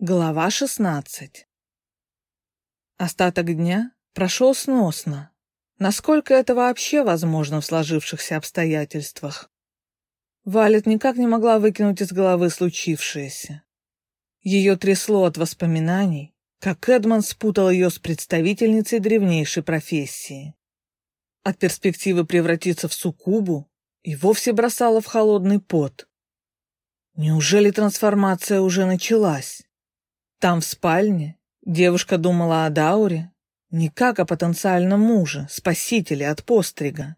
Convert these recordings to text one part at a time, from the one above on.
Глава 16 Остаток дня прошел сносно, насколько это вообще возможно в сложившихся обстоятельствах. Валет никак не могла выкинуть из головы случившееся. Ее трясло от воспоминаний, как Эдмон спутал ее с представительницей древнейшей профессии. От перспективы превратиться в суккубу и вовсе бросала в холодный пот. Неужели трансформация уже началась? Там, в спальне, девушка думала о Дауре не как о потенциальном муже, спасителе от пострига.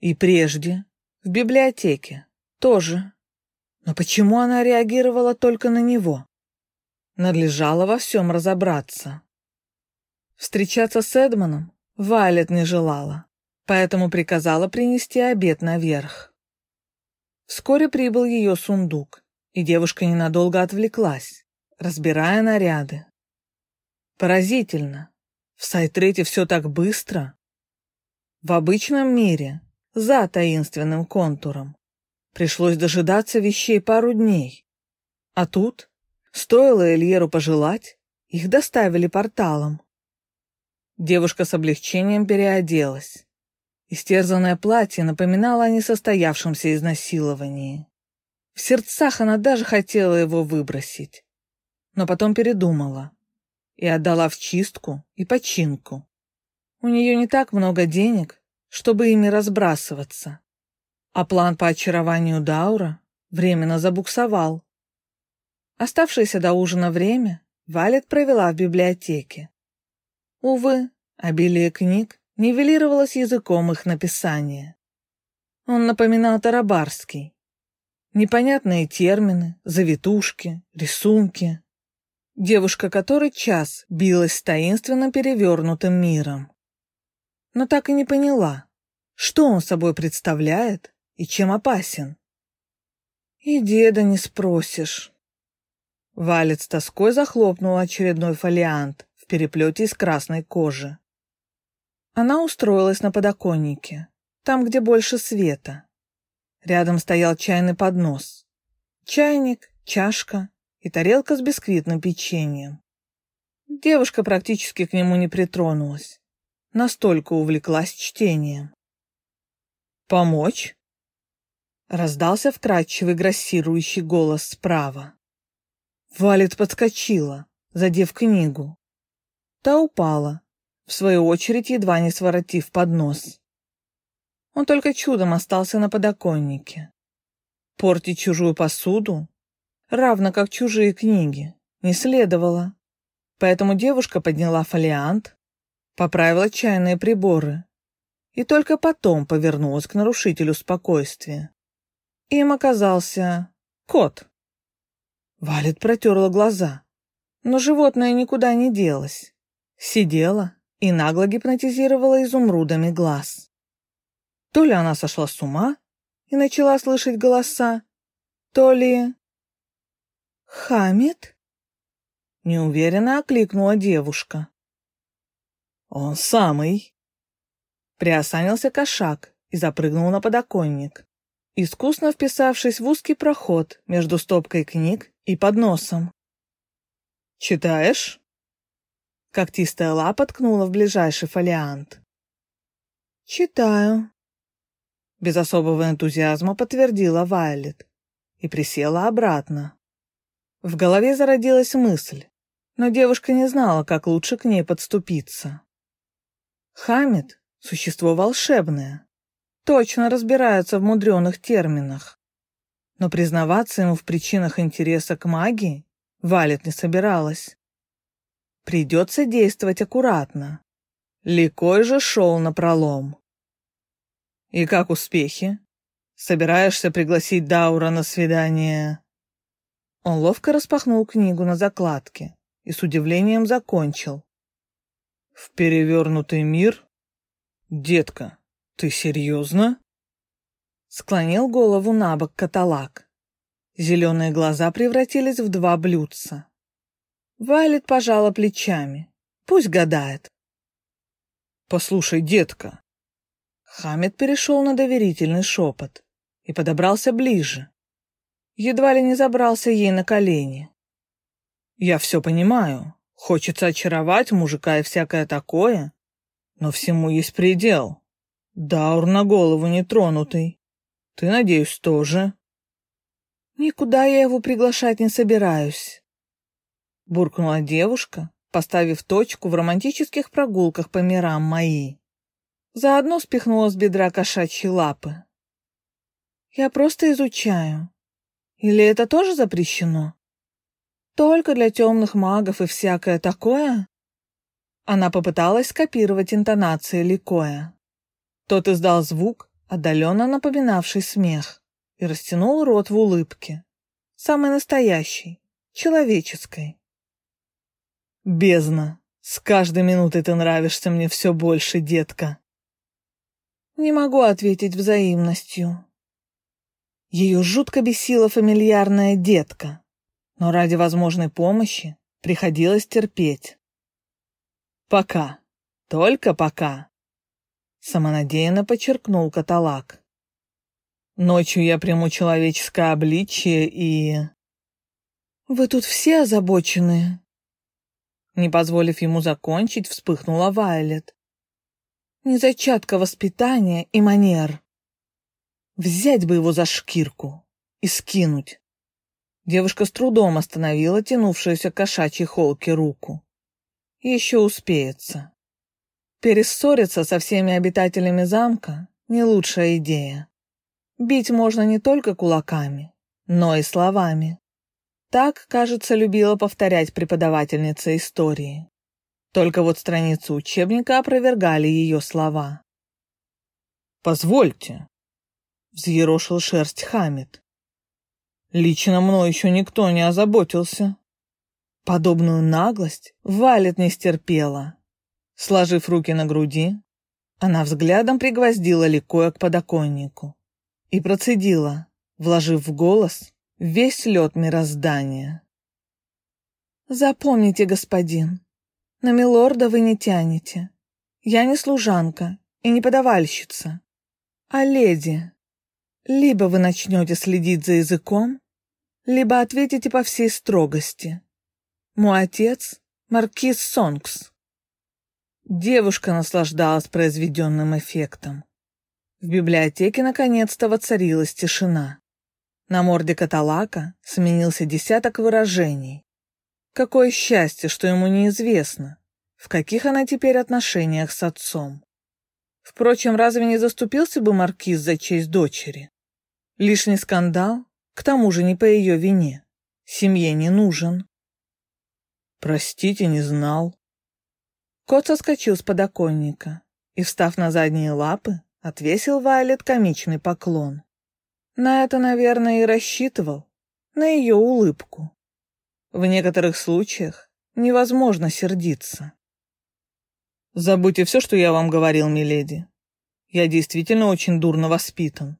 И прежде, в библиотеке, тоже. Но почему она реагировала только на него? Надлежало во всем разобраться. Встречаться с Эдмоном Вайлет не желала, поэтому приказала принести обед наверх. Вскоре прибыл ее сундук, и девушка ненадолго отвлеклась, разбирая наряды. Поразительно, в Сайтрете все так быстро. В обычном мире, за таинственным контуром, пришлось дожидаться вещей пару дней. А тут, стоило Эльеру пожелать, их доставили порталом. Девушка с облегчением переоделась. Истерзанное платье напоминало о несостоявшемся изнасиловании. В сердцах она даже хотела его выбросить, но потом передумала и отдала в чистку и починку. У нее не так много денег, чтобы ими разбрасываться. А план по очарованию Даура временно забуксовал. Оставшееся до ужина время Валет провела в библиотеке. Увы, обилие книг нивелировалось языком их написания. Он напоминал Тарабарский. Непонятные термины, завитушки, рисунки девушка который час билась с таинственно перевернутым миром. Но так и не поняла, что он собой представляет и чем опасен. И деда не спросишь. Валец с тоской захлопнул очередной фолиант в переплете из красной кожи. Она устроилась на подоконнике, там, где больше света. Рядом стоял чайный поднос. Чайник, чашка и тарелка с бисквитным печеньем. Девушка практически к нему не притронулась. Настолько увлеклась чтением. «Помочь?» Раздался вкрадчивый грассирующий голос справа. Валет подскочила, задев книгу. Та упала, в свою очередь едва не своротив поднос. Он только чудом остался на подоконнике. Портить чужую посуду равно как чужие книги, не следовало. Поэтому девушка подняла фолиант, поправила чайные приборы и только потом повернулась к нарушителю спокойствия. Им оказался кот. Валет протерла глаза, но животное никуда не делось. Сидела и нагло гипнотизировала изумрудами глаз. То ли она сошла с ума и начала слышать голоса, то ли «Хамид?» Неуверенно окликнула девушка. «Он самый!» Приосанился кошак и запрыгнул на подоконник, искусно вписавшись в узкий проход между стопкой книг и подносом. «Читаешь?» Когтистая лапа ткнула в ближайший фолиант. «Читаю», — без особого энтузиазма подтвердила Вайлет и присела обратно. В голове зародилась мысль, но девушка не знала, как лучше к ней подступиться. Хамид — существо волшебное, точно разбирается в мудреных терминах. Но признаваться ему в причинах интереса к магии Валет не собиралась. Придется действовать аккуратно. Ликой же шел на пролом. «И как успехи? Собираешься пригласить Даура на свидание?» Он ловко распахнул книгу на закладке и с удивлением закончил. «В перевернутый мир? Детка, ты серьезно?» Склонил голову на бок каталак. Зеленые глаза превратились в два блюдца. Вайлет пожала плечами. Пусть гадает. «Послушай, детка». Хамед перешел на доверительный шепот и подобрался ближе едва ли не забрался ей на колени. Я все понимаю. Хочется очаровать мужика и всякое такое. Но всему есть предел. Даур на голову не тронутый. Ты, надеюсь, тоже. Никуда я его приглашать не собираюсь. Буркнула девушка, поставив точку в романтических прогулках по мирам мои. Заодно спихнула с бедра кошачьи лапы. Я просто изучаю. Или это тоже запрещено? Только для темных магов и всякое такое? Она попыталась скопировать интонации Ликоя. Тот издал звук, отдаленно напоминавший смех, и растянул рот в улыбке. Самой настоящей, человеческой. «Бездна! С каждой минутой ты нравишься мне все больше, детка!» Не могу ответить взаимностью. Ее жутко бесила фамильярная детка, но ради возможной помощи приходилось терпеть. «Пока. Только пока», — самонадеянно подчеркнул каталак. «Ночью я приму человеческое обличие и...» «Вы тут все озабоченные?» Не позволив ему закончить, вспыхнула Вайлет. «Не зачатка воспитания и манер. Взять бы его за шкирку и скинуть». Девушка с трудом остановила тянувшуюся к кошачьей холке руку. Еще успеется. Перессориться со всеми обитателями замка — не лучшая идея. Бить можно не только кулаками, но и словами. Так, кажется, любила повторять преподавательница истории. Только вот страницы учебника опровергали ее слова. «Позвольте», — взъерошил шерсть Хамид. Лично мной еще никто не озаботился. Подобную наглость Валет не стерпела. Сложив руки на груди, она взглядом пригвоздила Ликоя к подоконнику и процедила, вложив в голос весь лед мироздания. «Запомните, господин, на милорда вы не тянете. Я не служанка и не подавальщица, а леди. Либо вы начнете следить за языком, либо ответите по всей строгости. Мой отец — маркиз Сонгс. Девушка наслаждалась произведенным эффектом. В библиотеке наконец-то воцарилась тишина. На морде каталака сменился десяток выражений. Какое счастье, что ему неизвестно, в каких она теперь отношениях с отцом. Впрочем, разве не заступился бы маркиз за честь дочери? Лишний скандал к тому же не по ее вине. Семье не нужен. Простите, не знал. Кот соскочил с подоконника и, встав на задние лапы, отвесил Вайлет комичный поклон. На это, наверное, и рассчитывал, на ее улыбку. В некоторых случаях невозможно сердиться. Забудьте все, что я вам говорил, миледи. Я действительно очень дурно воспитан.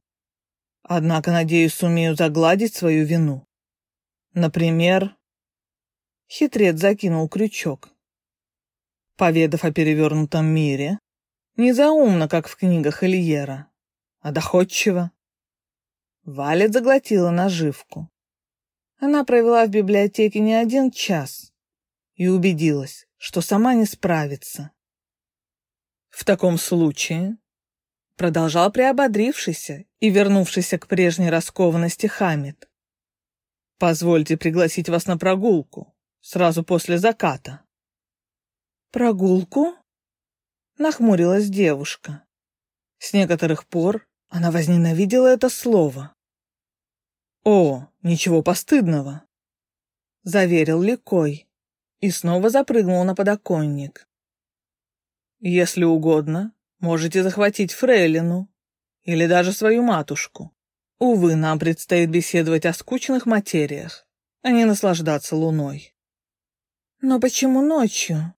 Однако, надеюсь, сумею загладить свою вину. Например, хитрец закинул крючок. Поведав о перевернутом мире, не заумно, как в книгах Ильера, а доходчиво. Валет заглотила наживку. Она провела в библиотеке не один час и убедилась, что сама не справится. В таком случае продолжал приободрившийся и вернувшийся к прежней раскованности Хамид. «Позвольте пригласить вас на прогулку, сразу после заката». «Прогулку?» — нахмурилась девушка. С некоторых пор она возненавидела это слово. «О, ничего постыдного!» — заверил Ликой и снова запрыгнул на подоконник. «Если угодно, Можете захватить фрейлину или даже свою матушку. Увы, нам предстоит беседовать о скучных материях, а не наслаждаться луной. Но почему ночью?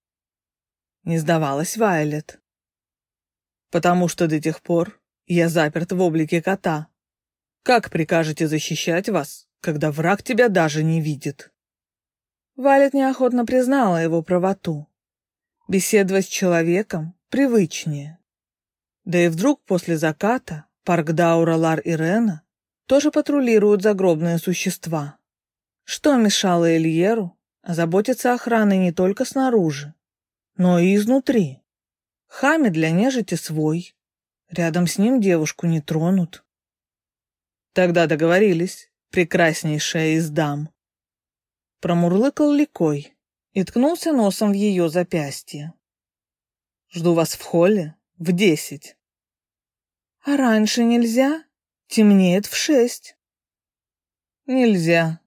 Не сдавалась Вайлет. Потому что до тех пор я заперт в облике кота. Как прикажете защищать вас, когда враг тебя даже не видит? Вайлет неохотно признала его правоту. Беседовать с человеком привычнее. Да и вдруг после заката парк Даура, Лар и Рена тоже патрулируют загробные существа. Что мешало Эльеру заботится охраной не только снаружи, но и изнутри. Хами для нежити свой. Рядом с ним девушку не тронут. Тогда договорились, прекраснейшая из дам. Промурлыкал ликой и ткнулся носом в ее запястье. Жду вас в холле в десять. А раньше нельзя? Темнеет в шесть. Нельзя.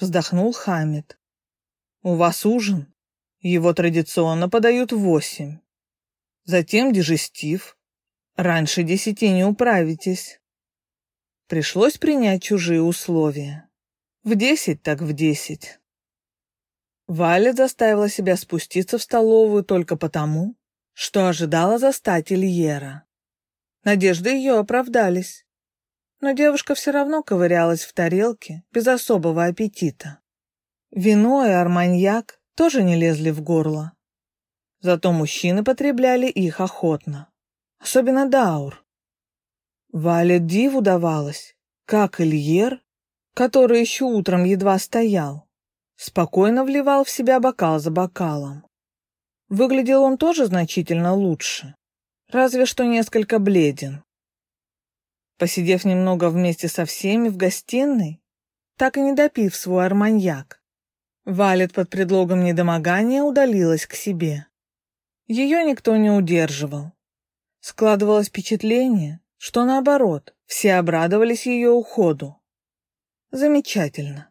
Вздохнул Хамид. У вас ужин. Его традиционно подают в восемь. Затем дежестив. Раньше десяти не управитесь. Пришлось принять чужие условия. В десять так в десять. Валя заставила себя спуститься в столовую только потому, что ожидала застать Ильера. Надежды ее оправдались. Но девушка все равно ковырялась в тарелке без особого аппетита. Вино и арманьяк тоже не лезли в горло. Зато мужчины потребляли их охотно. Особенно Даур. Вале диву давалось, как Ильер, который еще утром едва стоял, спокойно вливал в себя бокал за бокалом. Выглядел он тоже значительно лучше, разве что несколько бледен. Посидев немного вместе со всеми в гостиной, так и не допив свой арманьяк, Валет под предлогом недомогания удалилась к себе. Ее никто не удерживал. Складывалось впечатление, что наоборот, все обрадовались ее уходу. Замечательно.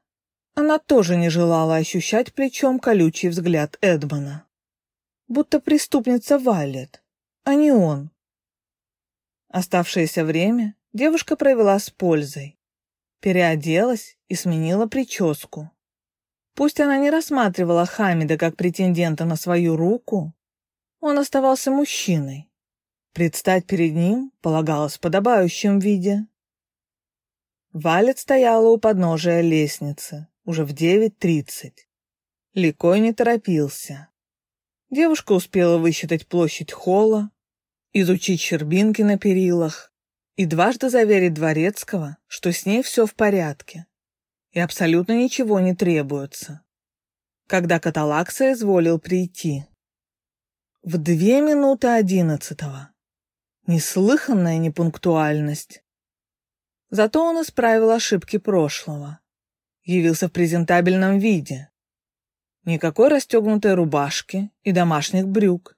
Она тоже не желала ощущать плечом колючий взгляд Эдмона. Будто преступница Валет, а не он. Оставшееся время девушка провела с пользой. Переоделась и сменила прическу. Пусть она не рассматривала Хамида как претендента на свою руку, он оставался мужчиной. Предстать перед ним полагалось в подобающем виде. Валет стояла у подножия лестницы уже в 9.30. Ликой не торопился. Девушка успела высчитать площадь холла, изучить щербинки на перилах и дважды заверить Дворецкого, что с ней все в порядке и абсолютно ничего не требуется. Когда Каталакса изволил прийти. В две минуты одиннадцатого. Неслыханная непунктуальность. Зато он исправил ошибки прошлого. Явился в презентабельном виде. Никакой расстегнутой рубашки и домашних брюк.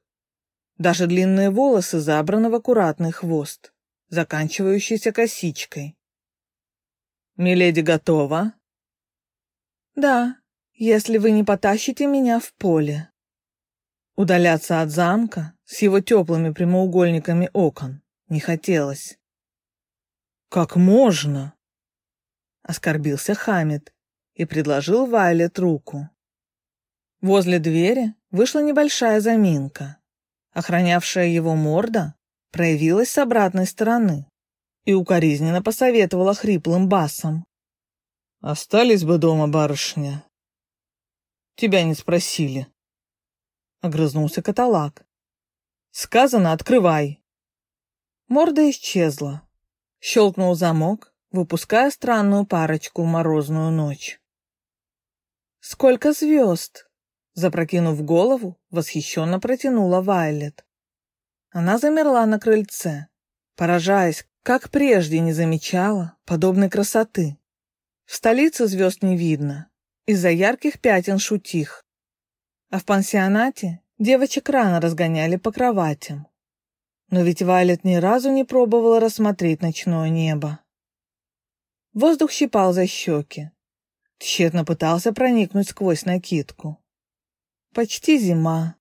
Даже длинные волосы забраны в аккуратный хвост, заканчивающийся косичкой. «Миледи готова?» «Да, если вы не потащите меня в поле». Удаляться от замка с его теплыми прямоугольниками окон не хотелось. «Как можно?» Оскорбился Хамид и предложил Вайлет руку. Возле двери вышла небольшая заминка. Охранявшая его морда проявилась с обратной стороны и укоризненно посоветовала хриплым басом. «Остались бы дома, барышня». «Тебя не спросили», огрызнулся каталак. Сказано, открывай. Морда исчезла. Щелкнул замок, выпуская странную парочку в морозную ночь. Сколько звезд! Запрокинув голову, восхищенно протянула Вайлет. Она замерла на крыльце, поражаясь, как прежде не замечала подобной красоты. В столице звезд не видно, из-за ярких пятен шутих. А в пансионате девочек рано разгоняли по кроватям. Но ведь Вайлет ни разу не пробовала рассмотреть ночное небо. Воздух щипал за щеки. Тщетно пытался проникнуть сквозь накидку. Почти зима.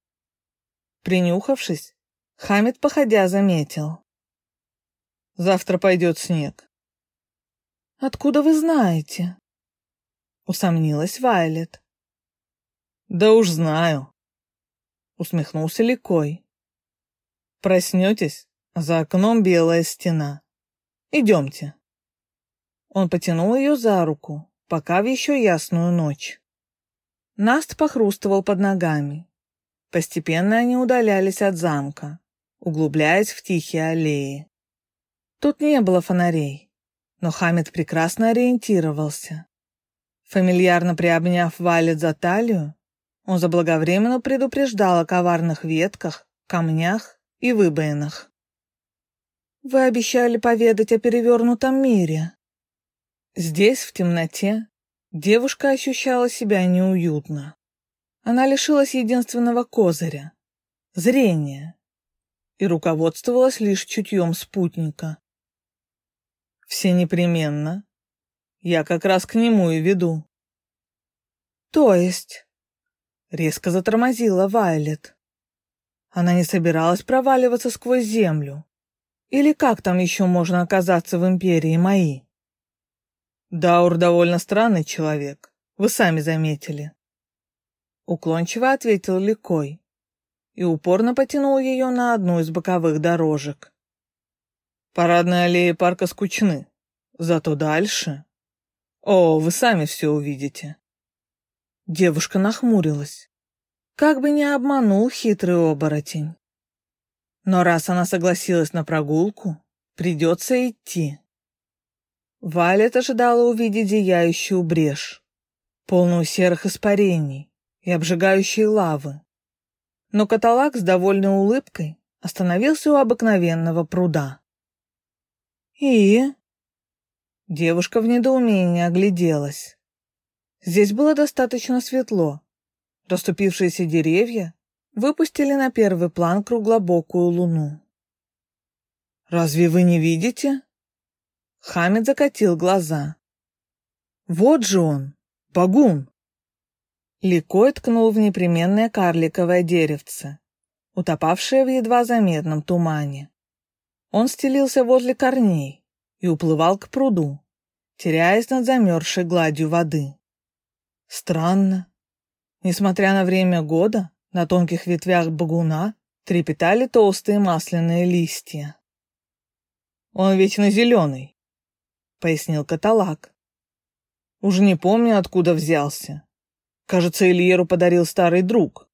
Принюхавшись, Хамид, походя, заметил. «Завтра пойдет снег». «Откуда вы знаете?» Усомнилась Вайлет. Да уж знаю. Усмехнулся Ликой. Проснетесь, за окном белая стена. Идемте. Он потянул ее за руку, пока в еще ясную ночь. Наст похрустывал под ногами. Постепенно они удалялись от замка, углубляясь в тихие аллеи. Тут не было фонарей, но Хамид прекрасно ориентировался. Фамильярно приобняв Валет за талию, он заблаговременно предупреждал о коварных ветках, камнях и выбоинах. «Вы обещали поведать о перевернутом мире». Здесь, в темноте, девушка ощущала себя неуютно. Она лишилась единственного козыря — зрения, и руководствовалась лишь чутьем спутника. «Все непременно. Я как раз к нему и веду». «То есть?» — резко затормозила Вайлет. Она не собиралась проваливаться сквозь землю. Или как там еще можно оказаться в империи мои? Даур довольно странный человек, вы сами заметили. Уклончиво ответил Ликой и упорно потянул ее на одну из боковых дорожек. Парадные аллеи парка скучны, зато дальше... О, вы сами все увидите. Девушка нахмурилась. Как бы не обманул хитрый оборотень. Но раз она согласилась на прогулку, придется идти. Валет ожидала увидеть зияющую брешь, полную серых испарений и обжигающей лавы. Но каталак с довольной улыбкой остановился у обыкновенного пруда. «И?» Девушка в недоумении огляделась. Здесь было достаточно светло. Расступившиеся деревья выпустили на первый план круглобокую луну. «Разве вы не видите?» Хамид закатил глаза. «Вот же он, Багун!» Ликой ткнул в непременное карликовое деревце, утопавшее в едва заметном тумане. Он стелился возле корней и уплывал к пруду, теряясь над замерзшей гладью воды. Странно. Несмотря на время года, на тонких ветвях багуна трепетали толстые масляные листья. «Он вечно зеленый», — пояснил каталак. «Уж не помню, откуда взялся. Кажется, Ильеру подарил старый друг».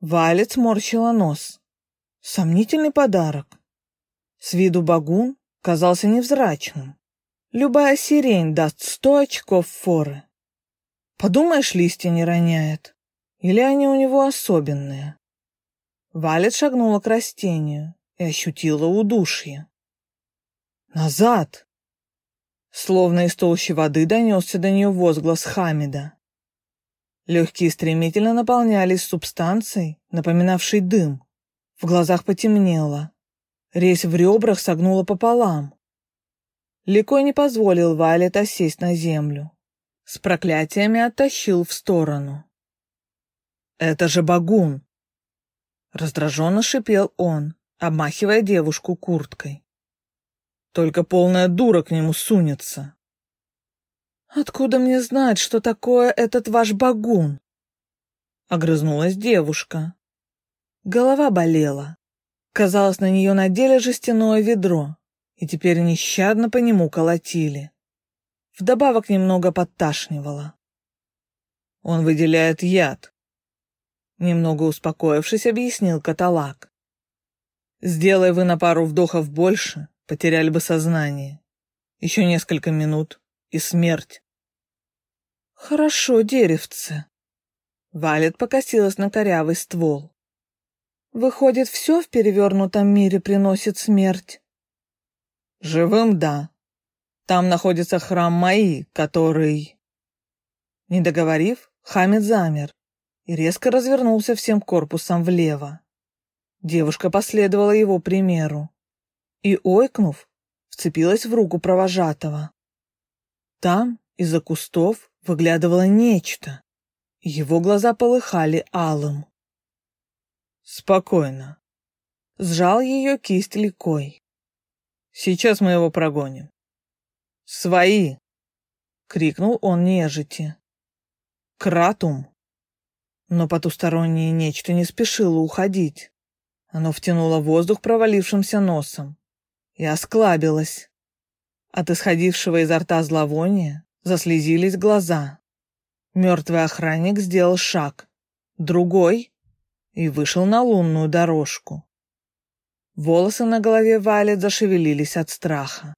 Валец морщила нос. Сомнительный подарок. С виду багун казался невзрачным. Любая сирень даст сто очков форы. Подумаешь, листья не роняет. Или они у него особенные? Валет шагнула к растению и ощутила удушье. «Назад!» Словно из толщи воды донесся до нее возглас Хамида. Легкие стремительно наполнялись субстанцией, напоминавшей дым. В глазах потемнело. Резь в ребрах согнула пополам. Ликой не позволил Валет осесть на землю. С проклятиями оттащил в сторону. «Это же багун!» Раздраженно шипел он, обмахивая девушку курткой. «Только полная дура к нему сунется!» «Откуда мне знать, что такое этот ваш багун?» Огрызнулась девушка. Голова болела. Казалось, на нее надели жестяное ведро, и теперь нещадно по нему колотили. Вдобавок немного подташнивало. Он выделяет яд, Немного успокоившись, объяснил каталак. Сделай вы на пару вдохов больше, потеряли бы сознание. Еще несколько минут и смерть. Хорошо, деревце. Валет покосилась на корявый ствол. Выходит, все в перевернутом мире приносит смерть? Живым — да. Там находится храм Маи, который... Не договорив, Хамид замер, и резко развернулся всем корпусом влево. Девушка последовала его примеру и, ойкнув, вцепилась в руку провожатого. Там из-за кустов выглядывало нечто. Его глаза полыхали алым. «Спокойно», — сжал ее кисть ликой. «Сейчас мы его прогоним». «Свои!» — крикнул он нежити. «Кратум!» Но потустороннее нечто не спешило уходить. Оно втянуло воздух провалившимся носом и осклабилось. От исходившего изо рта зловония заслезились глаза. Мертвый охранник сделал шаг, другой, и вышел на лунную дорожку. Волосы на голове Валет зашевелились от страха.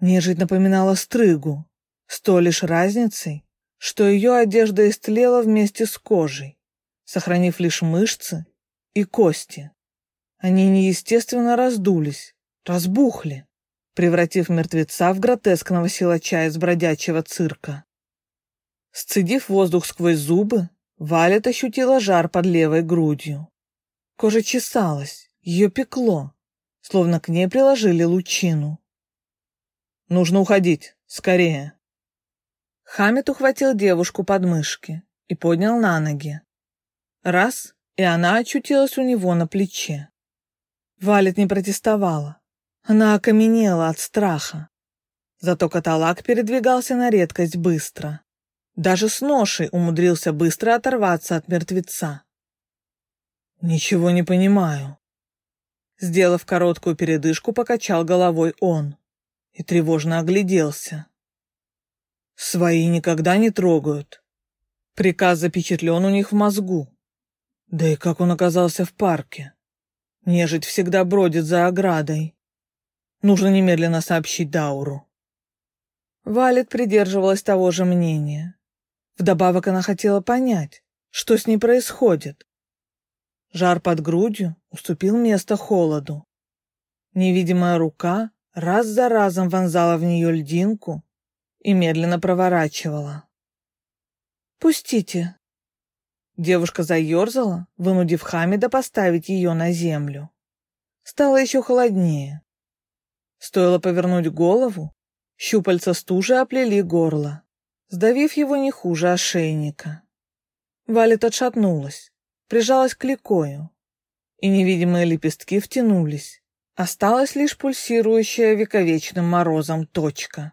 Нежить напоминала стрыгу, с той лишь разницей, что ее одежда истлела вместе с кожей, сохранив лишь мышцы и кости. Они неестественно раздулись, разбухли, превратив мертвеца в гротескного силача из бродячего цирка. Сцедив воздух сквозь зубы, Валет ощутила жар под левой грудью. Кожа чесалась, ее пекло, словно к ней приложили лучину. «Нужно уходить, скорее!» Хамид ухватил девушку под мышки и поднял на ноги. Раз, и она очутилась у него на плече. Валет не протестовала. Она окаменела от страха. Зато каталак передвигался на редкость быстро. Даже с ношей умудрился быстро оторваться от мертвеца. «Ничего не понимаю». Сделав короткую передышку, покачал головой он и тревожно огляделся. Свои никогда не трогают. Приказ запечатлен у них в мозгу. Да и как он оказался в парке? Нежить всегда бродит за оградой. Нужно немедленно сообщить Дауру. Валет придерживалась того же мнения. Вдобавок она хотела понять, что с ней происходит. Жар под грудью уступил место холоду. Невидимая рука раз за разом вонзала в нее льдинку и медленно проворачивала. «Пустите!» Девушка заерзала, вынудив Хамида поставить ее на землю. Стало еще холоднее. Стоило повернуть голову, щупальца стужи оплели горло, сдавив его не хуже ошейника. Валет отшатнулась, прижалась к ликою, и невидимые лепестки втянулись. Осталась лишь пульсирующая вековечным морозом точка.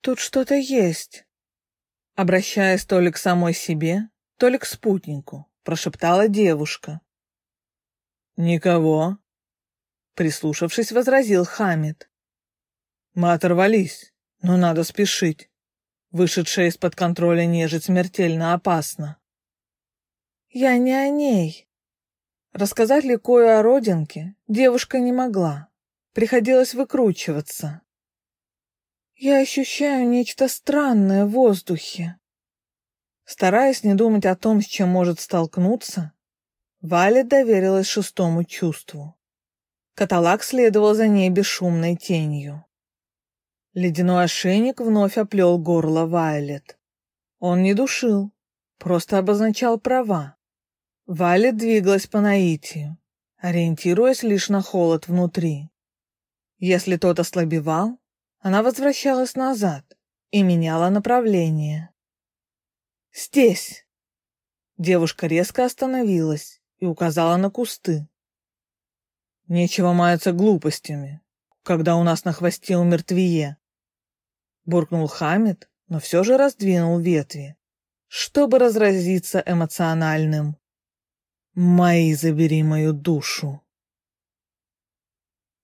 Тут что-то есть. Обращаясь то ли к самой себе, то ли к спутнику, прошептала девушка. Никого. Прислушавшись, возразил Хамид. Мы оторвались, но надо спешить. Вышедшая из-под контроля нежить смертельно опасна. Я не о ней. Рассказать ли кое о родинке девушка не могла. Приходилось выкручиваться. Я ощущаю нечто странное в воздухе. Стараясь не думать о том, с чем может столкнуться, Валя доверилась шестому чувству. Каталак следовал за ней бесшумной тенью. Ледяной ошейник вновь оплел горло Вайлет. Он не душил, просто обозначал права. Вайлет двигалась по наитию, ориентируясь лишь на холод внутри. Если тот ослабевал, она возвращалась назад и меняла направление. «Здесь!» Девушка резко остановилась и указала на кусты. «Нечего маяться глупостями, когда у нас на хвосте умертвие!» Буркнул Хамид, но все же раздвинул ветви, чтобы разразиться эмоциональным. «Мои забери мою душу!»